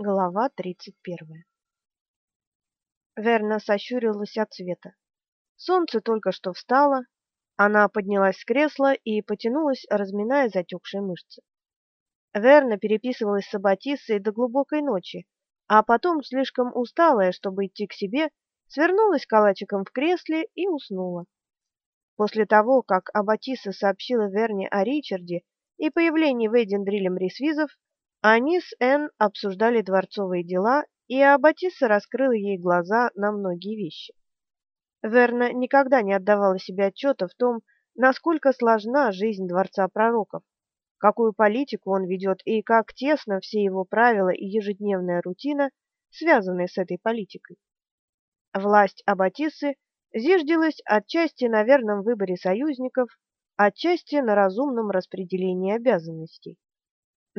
Глава 31. Верна сощурилась от света. Солнце только что встало, она поднялась с кресла и потянулась, разминая затекшие мышцы. Верна переписывалась с Аббатиссой до глубокой ночи, а потом, слишком усталая, чтобы идти к себе, свернулась калачиком в кресле и уснула. После того, как Аббатисса сообщила Верне о Ричарде и появлении в Эйдендрилем ресвизов, они с Энн обсуждали дворцовые дела, и Аббатисса раскрыла ей глаза на многие вещи. Верна никогда не отдавала себе отчета в том, насколько сложна жизнь дворца пророков, какую политику он ведет и как тесно все его правила и ежедневная рутина связаны с этой политикой. Власть Аббатиссы зиждилась отчасти на верном выборе союзников, отчасти на разумном распределении обязанностей.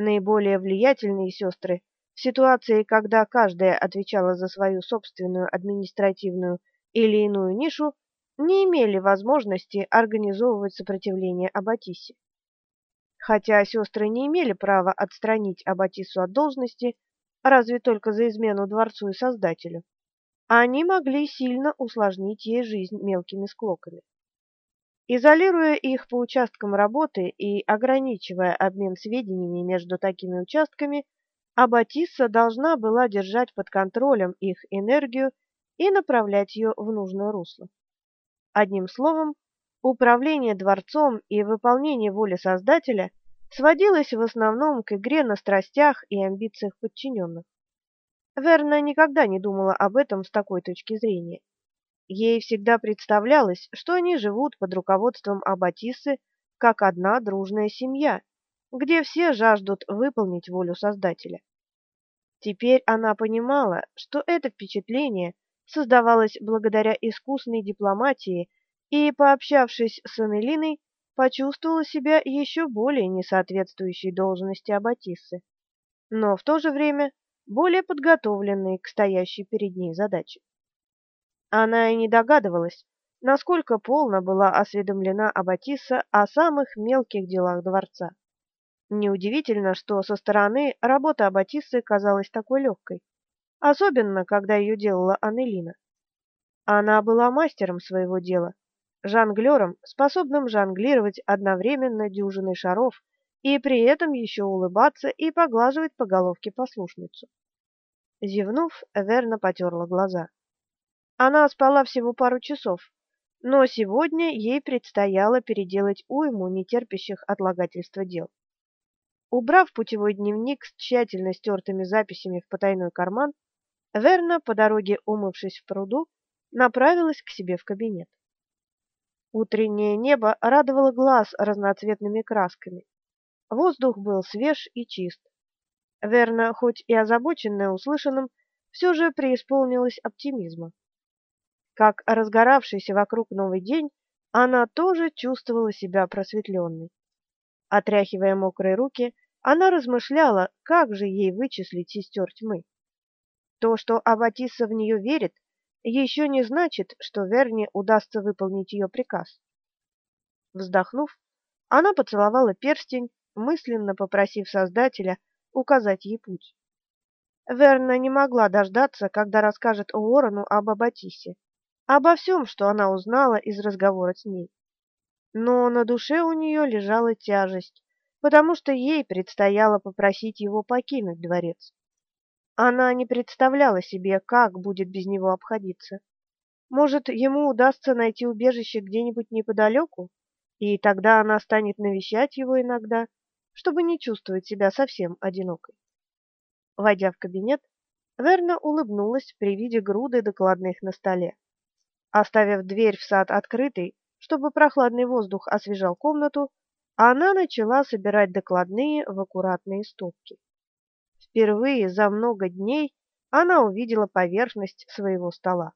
Наиболее влиятельные сестры в ситуации, когда каждая отвечала за свою собственную административную или иную нишу, не имели возможности организовывать сопротивление Аббатисе. Хотя сестры не имели права отстранить Аббатису от должности, разве только за измену дворцу и создателю, они могли сильно усложнить ей жизнь мелкими склоками. Изолируя их по участкам работы и ограничивая обмен сведениями между такими участками, Аббатисса должна была держать под контролем их энергию и направлять ее в нужное русло. Одним словом, управление дворцом и выполнение воли Создателя сводилось в основном к игре на страстях и амбициях подчиненных. Верна никогда не думала об этом с такой точки зрения. Ей всегда представлялось, что они живут под руководством Аббатисы как одна дружная семья, где все жаждут выполнить волю Создателя. Теперь она понимала, что это впечатление создавалось благодаря искусной дипломатии, и, пообщавшись с Анелиной, почувствовала себя еще более несоответствующей должности Аббатиссы, но в то же время более подготовленной к стоящей перед ней задаче. Она и не догадывалась, насколько полно была осведомлена Аббатисса о самых мелких делах дворца. Неудивительно, что со стороны работа Аббатиссы казалась такой легкой, особенно когда ее делала Анелина. Она была мастером своего дела, жонглером, способным жонглировать одновременно дюжиной шаров и при этом еще улыбаться и поглаживать по головке послушницу. Зевнув, Верна потерла глаза. Она спала всего пару часов, но сегодня ей предстояло переделать уйму нетерпящих отлагательства дел. Убрав путевой дневник с тщательно стертыми записями в потайной карман, Верна, по дороге умывшись в пруду, направилась к себе в кабинет. Утреннее небо радовало глаз разноцветными красками. Воздух был свеж и чист. Верна, хоть и озабоченная услышанным, все же преисполнилась оптимизма. Как разгоравшийся вокруг новый день, она тоже чувствовала себя просветленной. Отряхивая мокрые руки, она размышляла, как же ей вычислить сестер тьмы. То, что Аббатисса в нее верит, еще не значит, что Верне удастся выполнить ее приказ. Вздохнув, она поцеловала перстень, мысленно попросив Создателя указать ей путь. Верна не могла дождаться, когда расскажет Уоррену об Аббатисе обо всем, что она узнала из разговора с ней. Но на душе у нее лежала тяжесть, потому что ей предстояло попросить его покинуть дворец. Она не представляла себе, как будет без него обходиться. Может, ему удастся найти убежище где-нибудь неподалеку, и тогда она станет навещать его иногда, чтобы не чувствовать себя совсем одинокой. Войдя в кабинет, Верна улыбнулась при виде груды докладных на столе. Оставив дверь в сад открытой, чтобы прохладный воздух освежал комнату, она начала собирать докладные в аккуратные стопки. Впервые за много дней она увидела поверхность своего стола.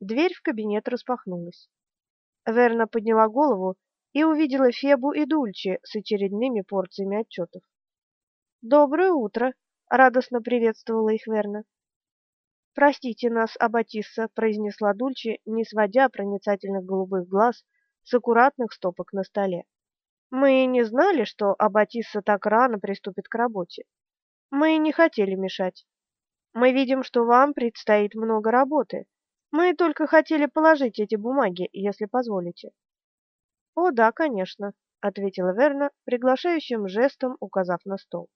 Дверь в кабинет распахнулась. Верна подняла голову и увидела Фебу и Дульче с очередными порциями отчетов. «Доброе утро!» — радостно приветствовала их Верна. Простите нас, Аббатисса, произнесла Дульче, не сводя проницательных голубых глаз с аккуратных стопок на столе. Мы не знали, что Аббатисса так рано приступит к работе. Мы не хотели мешать. Мы видим, что вам предстоит много работы. Мы только хотели положить эти бумаги, если позволите. О, да, конечно, ответила Верна, приглашающим жестом указав на стол.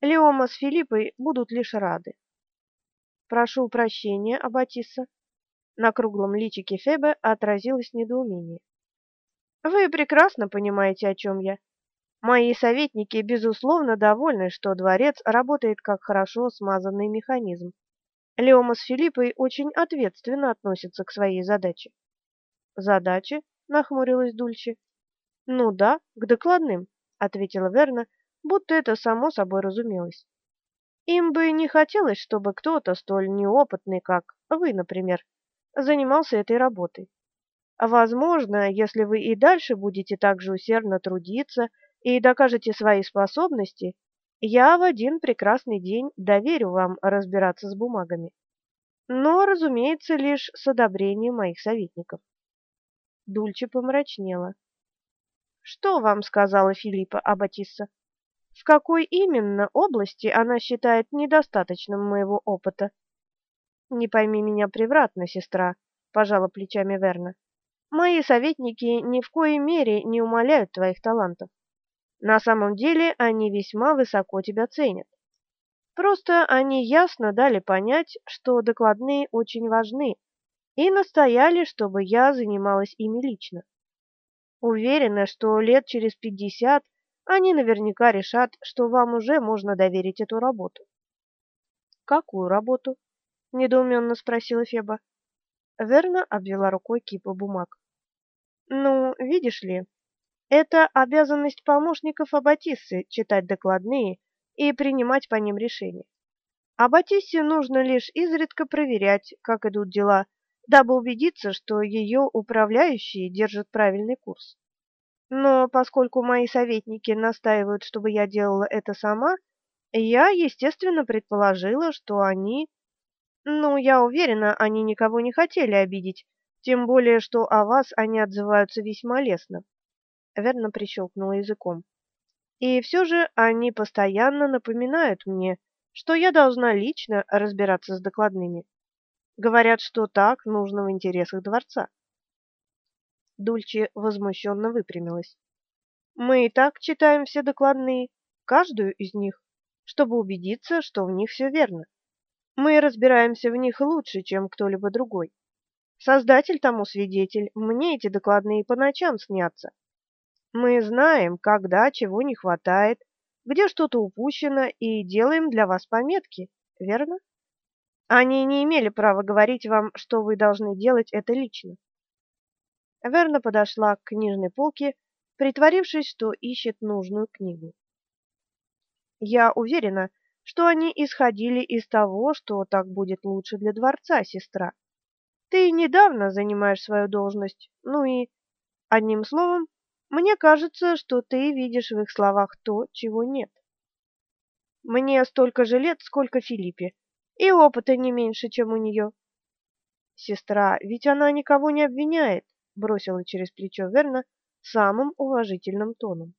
Леома с Филиппой будут лишь рады. Прошу прощения, Аббатисса. На круглом личике Фебе отразилось недоумение. Вы прекрасно понимаете, о чем я. Мои советники безусловно довольны, что дворец работает как хорошо смазанный механизм. Леома с Филиппой очень ответственно относятся к своей задаче. Задаче? нахмурилась Дульче. Ну да, к докладным, ответила Верна, будто это само собой разумелось. Им бы не хотелось, чтобы кто-то столь неопытный, как вы, например, занимался этой работой. Возможно, если вы и дальше будете так же усердно трудиться и докажете свои способности, я в один прекрасный день доверю вам разбираться с бумагами. Но, разумеется, лишь с одобрением моих советников. Дульче помрачнела. Что вам сказала Филиппа Аббатисса? В какой именно области она считает недостаточным моего опыта? Не пойми меня превратно, сестра, пожала плечами Верна. Мои советники ни в коей мере не умаляют твоих талантов. На самом деле они весьма высоко тебя ценят. Просто они ясно дали понять, что докладные очень важны, и настояли, чтобы я занималась ими лично. Уверена, что лет через пятьдесят они наверняка решат, что вам уже можно доверить эту работу. Какую работу? недоуменно спросила Феба. Верна обвела рукой кипу бумаг. Ну, видишь ли, это обязанность помощников Аббатиссы читать докладные и принимать по ним решения. Аббатиссе нужно лишь изредка проверять, как идут дела, дабы убедиться, что ее управляющие держат правильный курс. Но поскольку мои советники настаивают, чтобы я делала это сама, я, естественно, предположила, что они... Ну, я уверена, они никого не хотели обидеть, тем более, что о вас они отзываются весьма лестно верно прищелкнула языком. И все же они постоянно напоминают мне, что я должна лично разбираться с докладными. Говорят, что так нужно в интересах дворца. Дульче возмущенно выпрямилась. Мы и так читаем все докладные, каждую из них, чтобы убедиться, что в них все верно. Мы разбираемся в них лучше, чем кто-либо другой. Создатель тому свидетель, мне эти докладные по ночам снятся. Мы знаем, когда чего не хватает, где что-то упущено, и делаем для вас пометки, верно? Они не имели права говорить вам, что вы должны делать это лично. Верна подошла к книжной полке, притворившись, что ищет нужную книгу. Я уверена, что они исходили из того, что так будет лучше для дворца, сестра. Ты недавно занимаешь свою должность, ну и одним словом, мне кажется, что ты видишь в их словах то, чего нет. Мне столько же лет, сколько Филиппе, и опыта не меньше, чем у нее. Сестра, ведь она никого не обвиняет, бросила через плечо Верна самым уважительным тоном.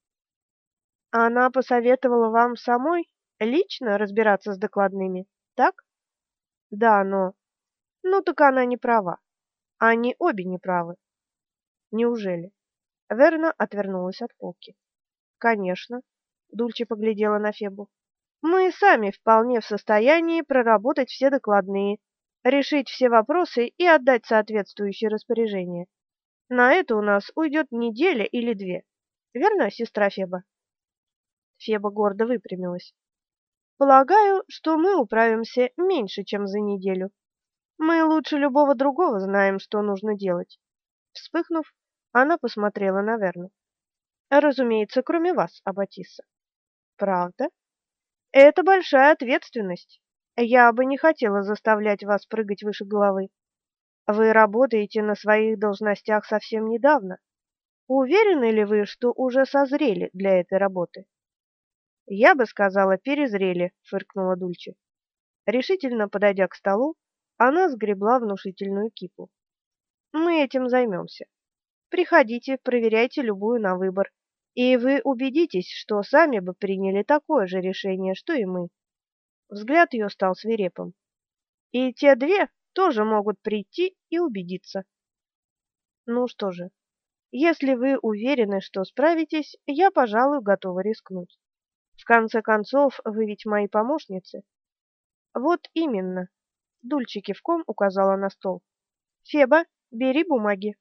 Она посоветовала вам самой лично разбираться с докладными, так? Да, но Ну так она не права. Они обе не правы. Неужели? Верна отвернулась от полки. Конечно, Дульче поглядела на Фебу. Мы сами вполне в состоянии проработать все докладные, решить все вопросы и отдать соответствующие распоряжения. На это у нас уйдет неделя или две. Верно, сестра Феба? Феба гордо выпрямилась. Полагаю, что мы управимся меньше, чем за неделю. Мы лучше любого другого знаем, что нужно делать. Вспыхнув, она посмотрела на Верну. Разумеется, кроме вас, Абатисса. Правда? Это большая ответственность. Я бы не хотела заставлять вас прыгать выше головы. Вы работаете на своих должностях совсем недавно. Уверены ли вы, что уже созрели для этой работы? Я бы сказала, перезрели, фыркнула Дульче. Решительно подойдя к столу, она сгребла внушительную кипу. Мы этим займемся. Приходите, проверяйте любую на выбор, и вы убедитесь, что сами бы приняли такое же решение, что и мы. Взгляд ее стал свирепым. И те две тоже могут прийти и убедиться. Ну что же, если вы уверены, что справитесь, я, пожалуй, готова рискнуть. В конце концов, вы ведь мои помощницы. Вот именно. Дульче кивком указала на стол. Феба, бери бумаги.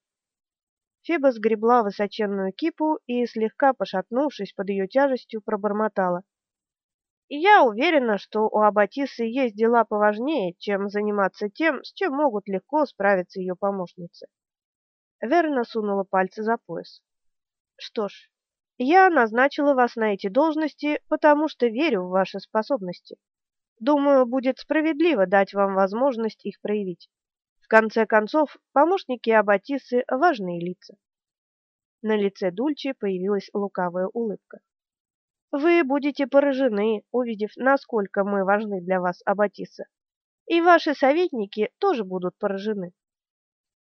Феба сгребла высоченную кипу и, слегка пошатнувшись под ее тяжестью, пробормотала. Я уверена, что у Аббатисы есть дела поважнее, чем заниматься тем, с чем могут легко справиться ее помощницы. Верна сунула пальцы за пояс. Что ж, я назначила вас на эти должности, потому что верю в ваши способности. Думаю, будет справедливо дать вам возможность их проявить. В конце концов, помощники Аббатисы – важные лица. На лице Дульчи появилась лукавая улыбка. Вы будете поражены, увидев, насколько мы важны для вас, Аббатиса. И ваши советники тоже будут поражены.